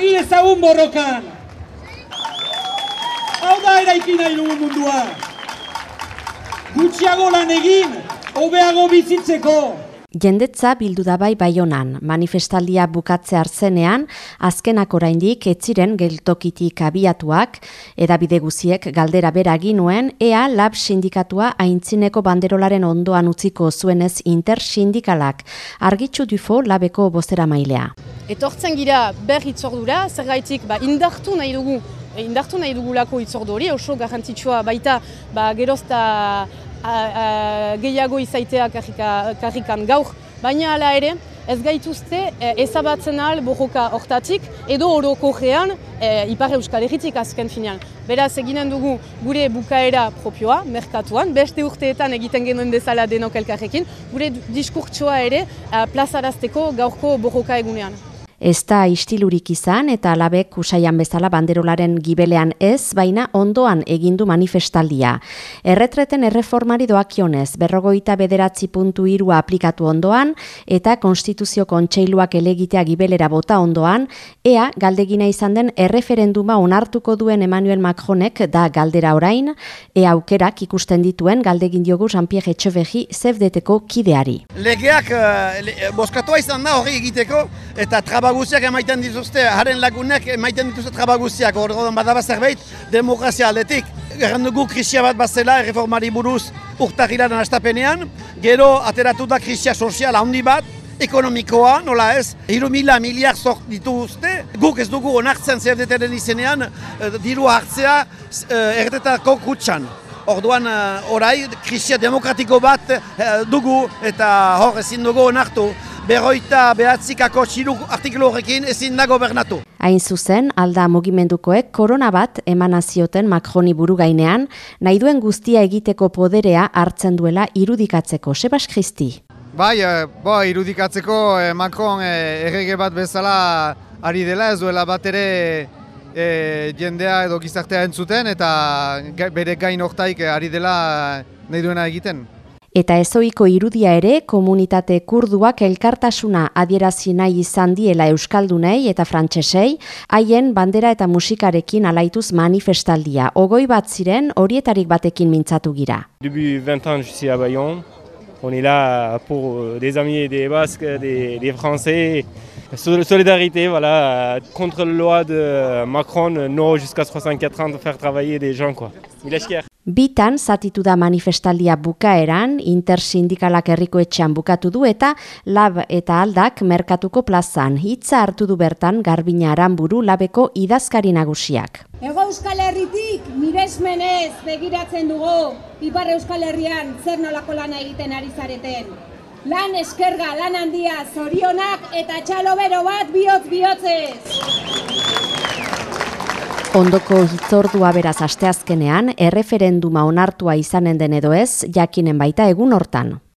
Segi ezagun borrokan! Hau da eraiki nahi dugu mundua! Gutxiago lan egin, hobeago bizitzeko! Jendetza bildu da bai baionan, manifestaldia bukatze hartzenean, azkenak oraindik etziren geltokitik abiatuak, edabide guziek galdera bera ginuen, ea lab sindikatua aintzineko banderolaren ondoan utziko zuenez intersindikalak, argitxu dufo labeko bostera mailea. Etortzen gira ber itzordura, zer gaitik ba, indartu nahi dugu, e, indartu nahi dugulako itzordu hori, oso garrantzitsua baita ba, gerozta gehiago izaitea karrikan gaur, baina hala ere, ez gaituzte e, ezabatzen ahal borroka hortatik edo oroko gean e, Ipar Euskal Herritik azken finean. Beraz eginen dugu gure bukaera propioa, merkatuan, beste urteetan egiten genuen bezala denok elkarrekin, gure diskurtsoa ere e, plazarazteko gaurko borroka egunean. Ez da istilurik izan eta alabek usaian bezala banderolaren gibelean ez, baina ondoan egindu manifestaldia. Erretreten erreformari doakionez, berrogoita bederatzi puntu irua aplikatu ondoan eta konstituzio kontseiluak elegitea gibelera bota ondoan, ea galdegina izan den erreferenduma onartuko duen Emmanuel Macronek da galdera orain, ea aukerak ikusten dituen galdegin diogu Jean-Pierre Etxebegi zefdeteko kideari. Legeak uh, le, boskatua izan da hori egiteko eta traba trabaguziak emaiten dituzte, haren lagunek emaiten dituzte trabaguziak, orduan badaba zerbait, demokrazia aldetik. Erran dugu krisia bat bazela, reformari buruz urtahilaren astapenean, gero ateratu da krisia sozial handi bat, ekonomikoa, nola ez, hiru mila miliak zort dituzte, guk ez dugu onartzen zerdetaren izenean, eh, diru hartzea eh, erdetetako kutsan. Orduan, eh, orai, krisia demokratiko bat dugu eta hor ezin dugu onartu berroita behatzikako txiru artiklu horrekin ezin da gobernatu. Hain zuzen, alda mugimendukoek korona bat emanazioten Macroni buru gainean, nahi duen guztia egiteko poderea hartzen duela irudikatzeko. Sebas Kristi. Bai, eh, bo, irudikatzeko eh, Macron eh, errege bat bezala ari dela, ez duela bat ere jendea edo gizartea entzuten eta bere gain hortaik ari dela nahi duena egiten. Eta ezoiko irudia ere komunitate kurduak elkartasuna adierazi nahi izan diela euskaldunei eta frantsesei, haien bandera eta musikarekin alaituz manifestaldia. Ogoi bat ziren horietarik batekin mintzatu gira. Debu 20 ans à Bayonne. On est là pour des amis des Basques, des, des Français. Solidarité, voilà, contre la loi de Macron, non jusqu'à 64 ans de faire travailler des gens, quoi. Il est fier. Bitan zatitu da manifestaldia bukaeran, intersindikalak herriko etxean bukatu du eta lab eta aldak merkatuko plazan. Hitza hartu du bertan garbina aranburu labeko idazkari nagusiak. Ego Euskal Herritik miresmenez begiratzen dugu Ipar Euskal Herrian zer nolako lana egiten ari zareten. Lan eskerga, lan handia, zorionak eta txalobero bat bihotz bihotzez. Ondoko hitzordua beraz asteazkenean erreferenduma onartua izanen den edo ez, jakinen baita egun hortan.